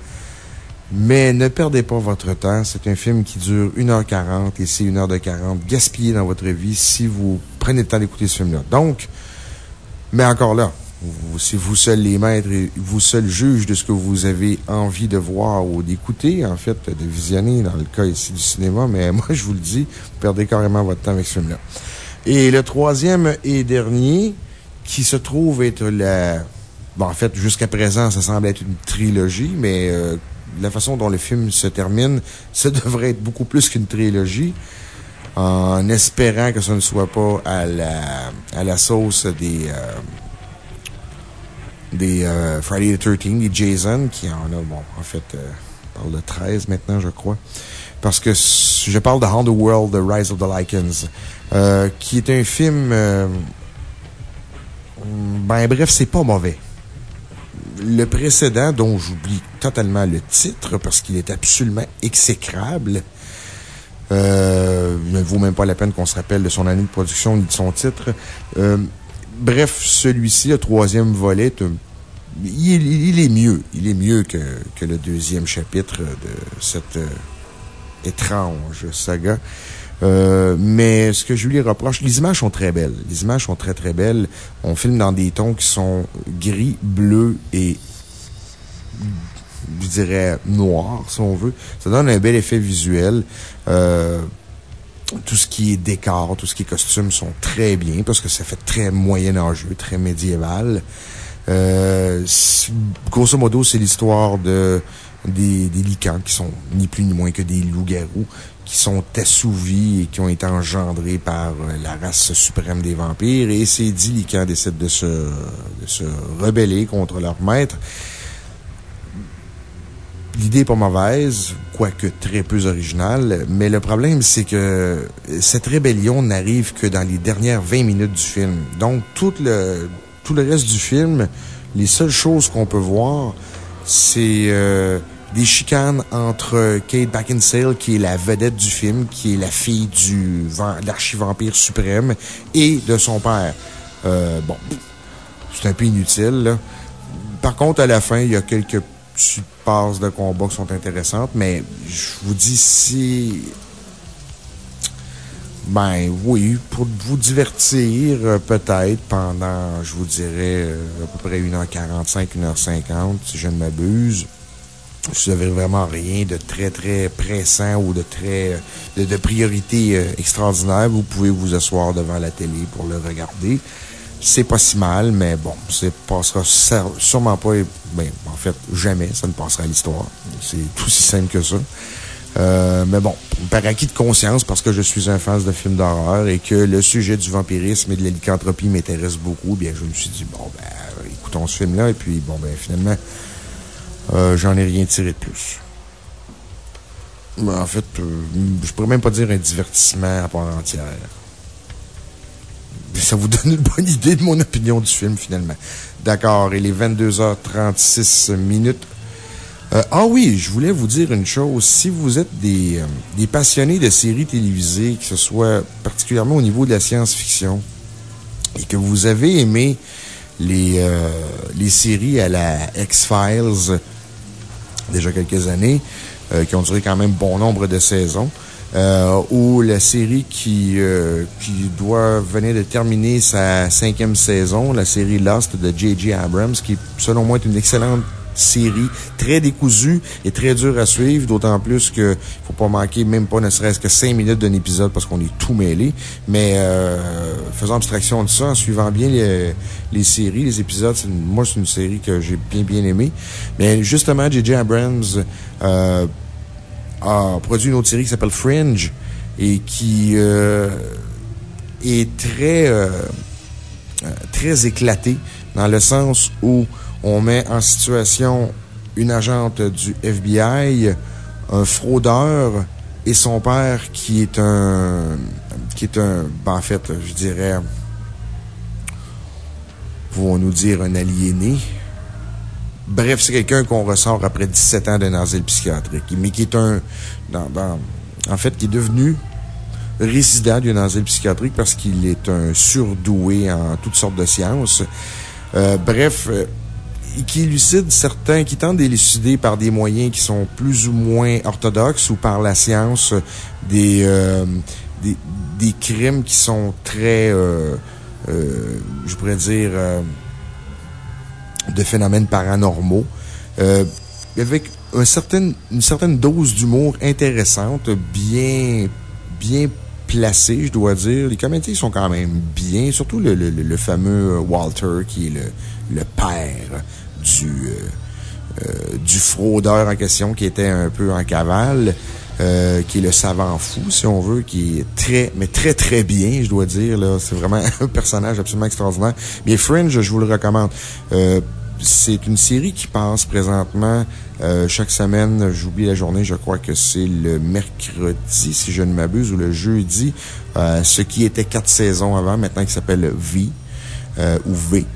Mais ne perdez pas votre temps. C'est un film qui dure 1h40 et c'est 1h40 gaspillé dans votre vie si vous prenez le temps d'écouter ce film-là. Donc, mais encore là, c'est vous seuls les maîtres et vous seuls juges de ce que vous avez envie de voir ou d'écouter, en fait, de visionner dans le cas ici du cinéma. Mais moi, je vous le dis, vous perdez carrément votre temps avec ce film-là. Et le troisième et dernier, qui se trouve être la. Bon, en fait, jusqu'à présent, ça semble être une trilogie, mais euh, la façon dont le film se termine, ça devrait être beaucoup plus qu'une trilogie. En espérant que ce ne soit pas à la, à la sauce des. euh, des euh, Friday the 13, des Jason, qui en a, bon, en fait, euh, on parle de 13 maintenant, je crois. Parce que je parle de Underworld, The Rise of the Lycans, euh, qui est un film. Ben, bref, c'est pas mauvais. Le précédent, dont j'oublie totalement le titre parce qu'il est absolument exécrable, euh, ne vaut même pas la peine qu'on se rappelle de son année de production ni de son titre. Euh, bref, celui-ci, le troisième volet, il, est- mieux. Il est mieux que, que le deuxième chapitre de cette euh, étrange saga. Euh, mais ce que je lui reproche, les images sont très belles. Les images sont très, très belles. On filme dans des tons qui sont gris, bleu et je dirais noir, si on veut. Ça donne un bel effet visuel. Euh, tout ce qui est décor, tout ce qui est costume sont très bien parce que ça fait très moyen-âgeux, très médiéval. Euh, grosso modo, c'est l'histoire de des, des licans qui sont ni plus ni moins que des loups-garous qui sont assouvis et qui ont été engendrés par la race suprême des vampires. Et ces dix licans décident de se, de se rebeller contre leur maître. L'idée est pas mauvaise, quoique très peu originale, mais le problème, c'est que cette rébellion n'arrive que dans les dernières 20 minutes du film. Donc, tout le, tout le reste du film, les seules choses qu'on peut voir, c'est euh, des chicanes entre Kate Beckinsale, qui est la vedette du film, qui est la fille du l'archivampire suprême, et de son père. Euh, bon, c'est un peu inutile, là. Par contre, à la fin, il y a quelques petites passes de combat qui sont intéressantes, mais je vous dis, si. Ben oui, pour vous divertir, euh, peut-être pendant, je vous dirais, euh, à peu près 1h45, 1h50, si je ne m'abuse. Si vous n'avez vraiment rien de très, très pressant ou de très. de, de priorité euh, extraordinaire, vous pouvez vous asseoir devant la télé pour le regarder. C'est pas si mal, mais bon, c'est passera sûrement pas, ben, en fait, jamais ça ne passera à l'histoire. C'est tout si simple que ça. Euh, mais bon, par acquis de conscience, parce que je suis un fan de films d'horreur et que le sujet du vampirisme et de la m'intéresse beaucoup, bien, je me suis dit, bon, ben, écoutons ce film-là, et puis, bon, ben, finalement, euh, j'en ai rien tiré de plus. Mais en fait, euh, je pourrais même pas dire un divertissement à part entière. Ça vous donne une bonne idée de mon opinion du film, finalement. D'accord, il est 22h36 minutes. Euh, ah oui, je voulais vous dire une chose. Si vous êtes des, des passionnés de séries télévisées, que ce soit particulièrement au niveau de la science-fiction, et que vous avez aimé les, euh, les séries à la X-Files, déjà quelques années, euh, qui ont duré quand même bon nombre de saisons, euh, ou la série qui, qui doit venir de terminer sa cinquième saison, la série Lost de J.J. Abrams, qui, selon moi, est une excellente série, très décousue et très dure à suivre, d'autant plus que faut pas manquer même pas ne serait-ce que cinq minutes d'un épisode parce qu'on est tout mêlé. Mais euh, faisant abstraction de ça, en suivant bien les, les séries, les épisodes, moi, c'est une série que j'ai bien, bien aimée. Mais justement, J.J. Abrams euh, a produit une autre série qui s'appelle Fringe et qui euh, est très, très éclatée dans le sens où on met en situation une agente du FBI, un fraudeur et son père qui est un, qui est un, ben, en fait, je dirais, pouvons-nous dire un aliéné. Bref, c'est quelqu'un qu'on ressort après 17 ans d'un asile psychiatrique, mais qui est un, en fait, qui est devenu résident d'un asile psychiatrique parce qu'il est un surdoué en toutes sortes de sciences. Euh, bref, euh, qui élucide certains, qui tente d'élucider par des moyens qui sont plus ou moins orthodoxes ou par la science des, euh, des, crimes qui sont très, euh, euh, je pourrais dire, de phénomènes paranormaux, avec une certaine dose d'humour intéressante, bien, bien placée, je dois dire. Les comédiens sont quand même bien, surtout le, fameux Walter, qui est le, père du, euh, euh, du fraudeur en question, qui était un peu en cavale. euh, qui est le savant fou, si on veut, qui est très, mais très, très bien, je dois dire. C'est vraiment un personnage absolument extraordinaire. Mais Fringe, je vous le recommande. C'est une série qui passe présentement euh, chaque semaine. J'oublie la journée, je crois que c'est le mercredi, si je ne m'abuse, ou le jeudi. Euh, ce qui était quatre saisons avant, maintenant qui s'appelle V euh, ou V.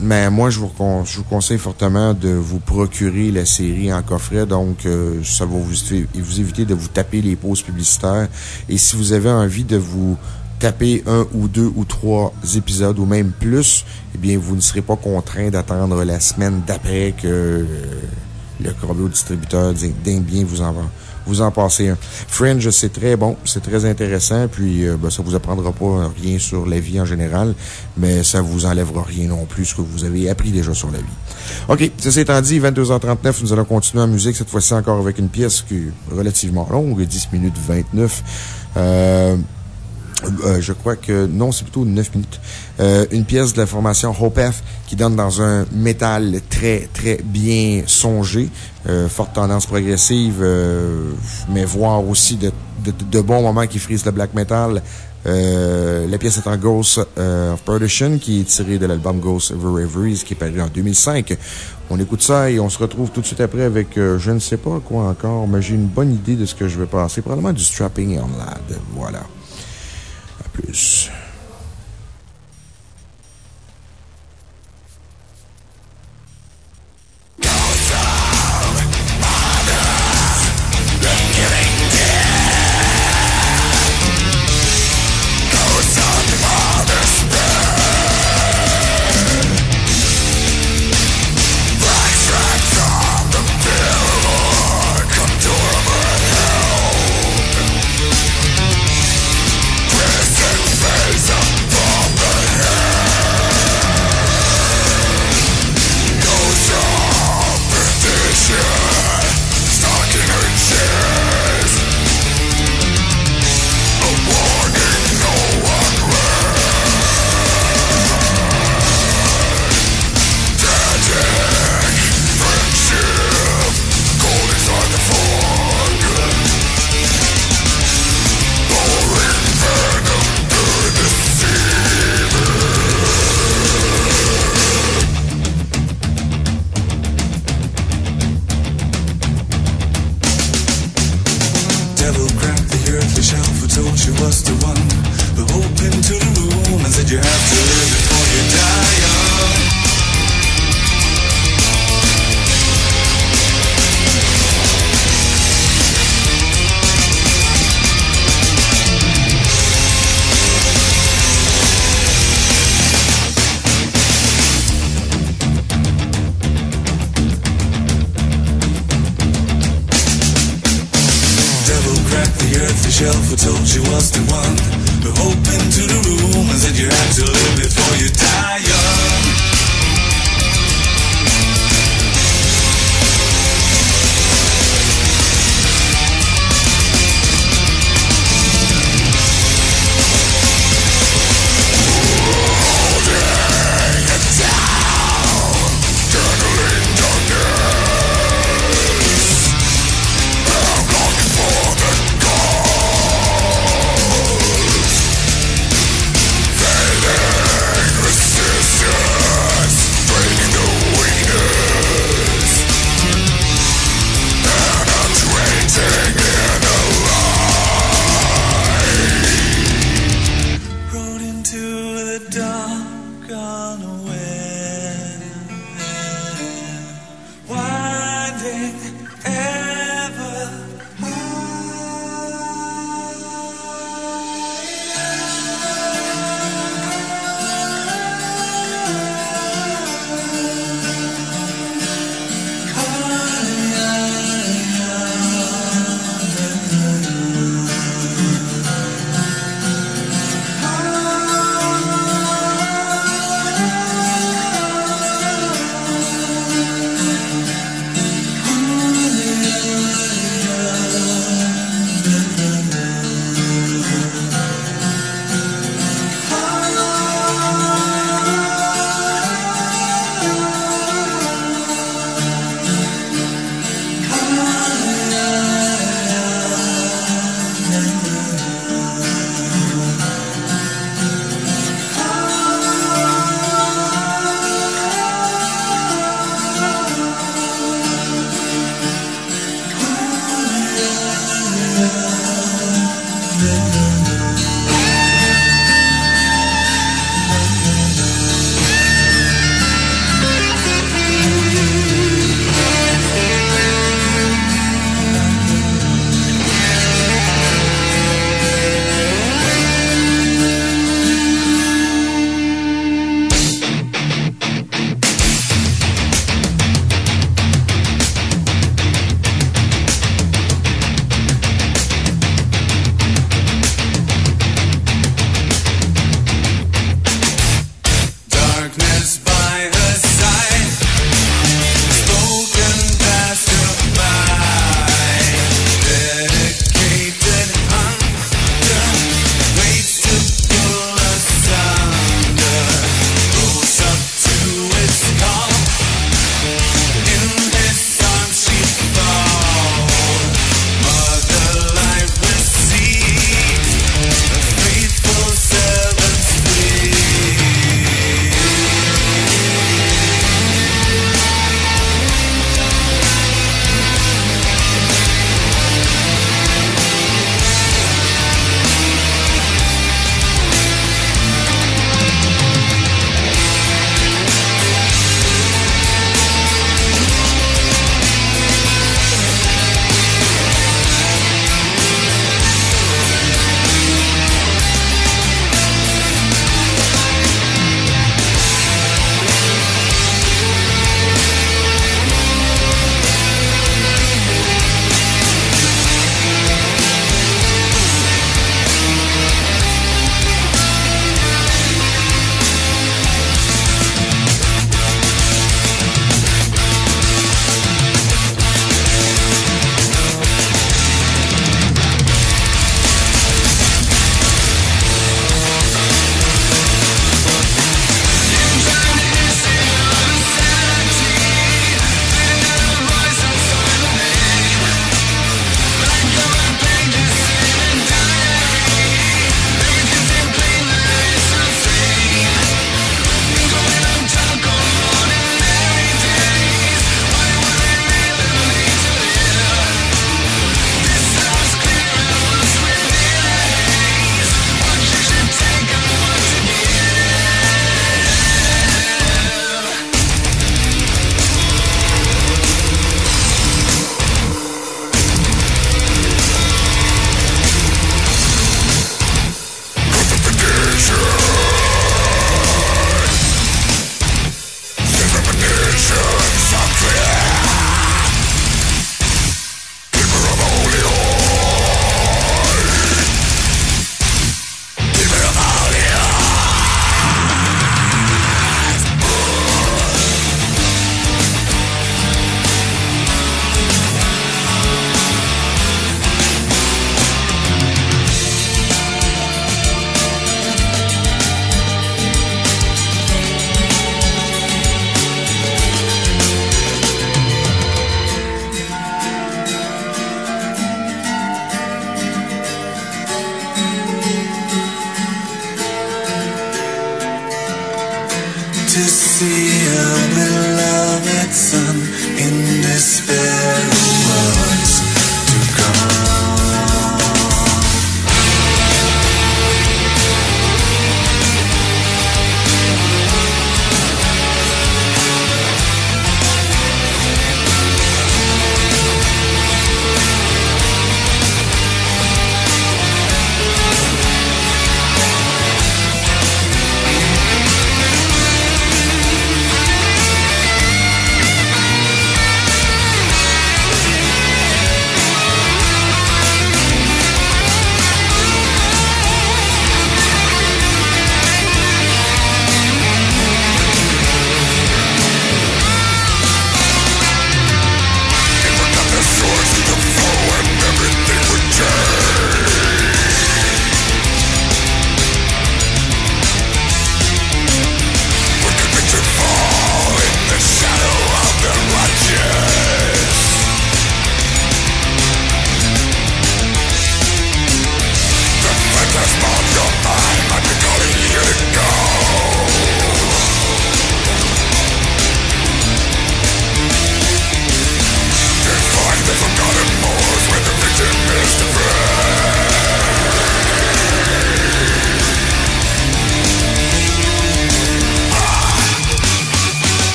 Mais moi, je vous, je vous conseille fortement de vous procurer la série en coffret. Donc, ça va vous éviter de vous taper les pauses publicitaires. Et si vous avez envie de vous taper un ou deux ou trois épisodes ou même plus, eh bien, vous ne serez pas contraint d'attendre la semaine d'après que euh, le corbeau distributeur dingue bien vous en, vous en passez un. Fringe, c'est très bon, c'est très intéressant, puis euh, ben, ça vous apprendra pas rien sur la vie en général, mais ça vous enlèvera rien non plus ce que vous avez appris déjà sur la vie. OK, ceci étant dit, 22h39, nous allons continuer en musique, cette fois-ci encore avec une pièce qui est relativement longue, 10 minutes 29. Euh, euh, je crois que non, c'est plutôt 9 minutes. Euh, une pièce de la formation Hopef qui donne dans un métal très, très bien songé. Euh, forte tendance progressive, euh, mais voir aussi de, de, de bons moments qui frisent le black metal. Euh, la pièce est en Ghost euh, of Perdition, qui est tirée de l'album Ghost of Reveries, qui est paru en 2005. On écoute ça et on se retrouve tout de suite après avec, je ne sais pas quoi encore, mais j'ai une bonne idée de ce que je vais passer. Probablement du Strapping on Lad. Voilà. À shelf who told you was the one. Who opened to the rumors that you had to live before you die young.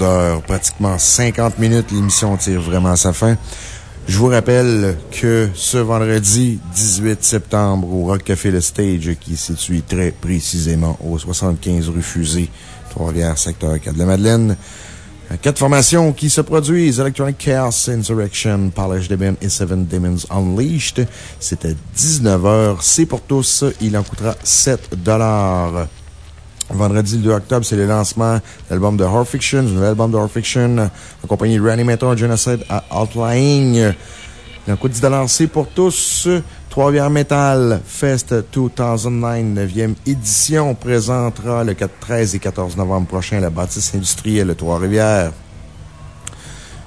22 heures. Pratiquement 50 minutes, l'émission tire vraiment à sa fin. Je vous rappelle que ce vendredi 18 septembre, au Rock Café Le Stage, qui est situé très précisément au 75 rue Fusée, Trois-Rivières, secteur 4 de la Madeleine, Quatre formations qui se produisent. Electronic Chaos Insurrection, Parlage Demon et Seven Demons Unleashed. À 19h. C'est pour tous. Il en coûtera 7 Vendredi le 2 octobre, c'est le lancement de l'album de Horror Fiction, du nouvel album de Horror Fiction, en compagnie de Reanimator Genocide Outlying. Il en coûte 10 C'est pour tous. Trois-Rivières Metal Fest 2009, 9e édition, présentera le 4, 13 et 14 novembre prochain la bâtisse industrielle de Trois-Rivières.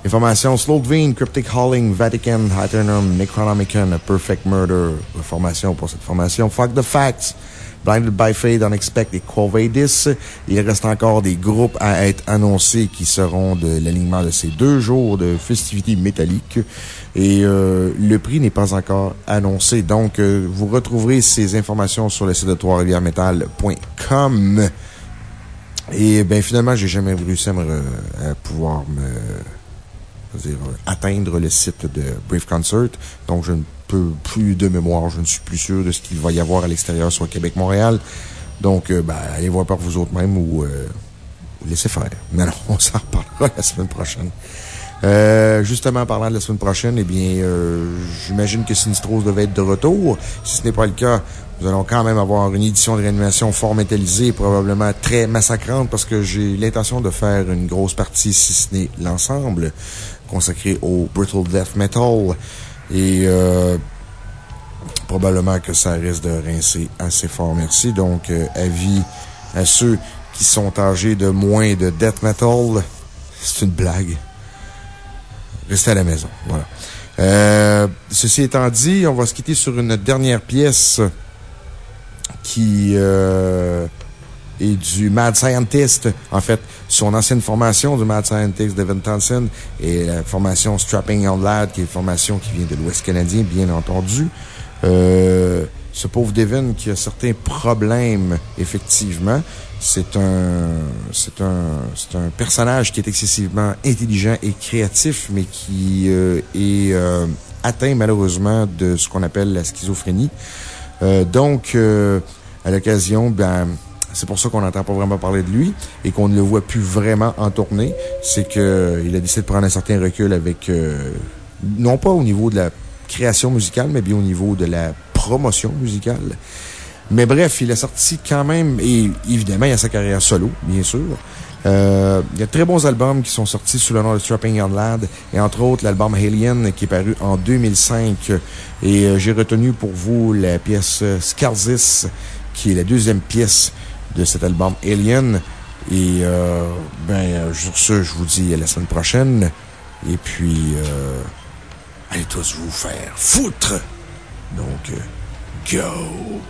Information Slowdveen, Cryptic Hauling, Vatican, Hyternum, Necronomicon, Perfect Murder. Formation pour cette formation. Fuck the Facts. Blinded by Fate, Unexpected et Quovadis. Il reste encore des groupes à être annoncés qui seront de l'alignement de ces deux jours de festivités métalliques. Et euh, le prix n'est pas encore annoncé. Donc, euh, vous retrouverez ces informations sur le site de trois-rivières-métal.com. Et ben finalement, j'ai jamais réussi à, me, à pouvoir me dire, atteindre le site de Brave Concert. Donc, je ne peux plus de mémoire. Je ne suis plus sûr de ce qu'il va y avoir à l'extérieur, soit Québec-Montréal. Donc, euh, ben, allez voir par vous autres même ou, euh, laissez faire. Mais non, on s'en reparlera la semaine prochaine. Euh, justement, en parlant de la semaine prochaine, eh bien, j'imagine que Sinistros devait être de retour. Si ce n'est pas le cas, nous allons quand même avoir une édition de réanimation fort métallisée, probablement très massacrante, parce que j'ai l'intention de faire une grosse partie, si ce n'est l'ensemble, consacrée au Brittle Death Metal. Et probablement que ça risque de rincer assez fort. Merci. Donc, avis à ceux qui sont âgés de moins de death metal. C'est une blague. Restez à la maison. Voilà. Euh, ceci étant dit, on va se quitter sur une dernière pièce qui est du Mad Scientist. En fait, son ancienne formation du Mad Scientist, Devin Townsend, et la formation Strapping on Lad, qui est une formation qui vient de l'Ouest canadien, bien entendu. Euh, ce pauvre Devin qui a certains problèmes, effectivement. C'est un, c'est un, c'est un personnage qui est excessivement intelligent et créatif, mais qui euh, est euh, atteint malheureusement de ce qu'on appelle la schizophrénie. Euh, donc, à l'occasion, ben, c'est pour ça qu'on n'entend pas vraiment parler de lui et qu'on ne le voit plus vraiment en tournée. C'est qu'il a décidé de prendre un certain recul avec, non pas au niveau de la création musicale, mais bien au niveau de la promotion musicale. Mais bref, il a sorti quand même, et évidemment, il a sa carrière solo, bien sûr. Euh, il y a de très bons albums qui sont sortis sous le nom de Strapping Young Lad, et entre autres l'album Alien qui est paru en 2005. Et euh, j'ai retenu pour vous la pièce Scarzis, qui est la deuxième pièce de cet album Alien. Et, euh, ben, sur ce, je vous dis à la semaine prochaine. Et puis, allez tous vous faire foutre! Donc, go!